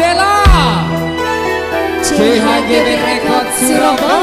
Adela CHGB Record Surabaya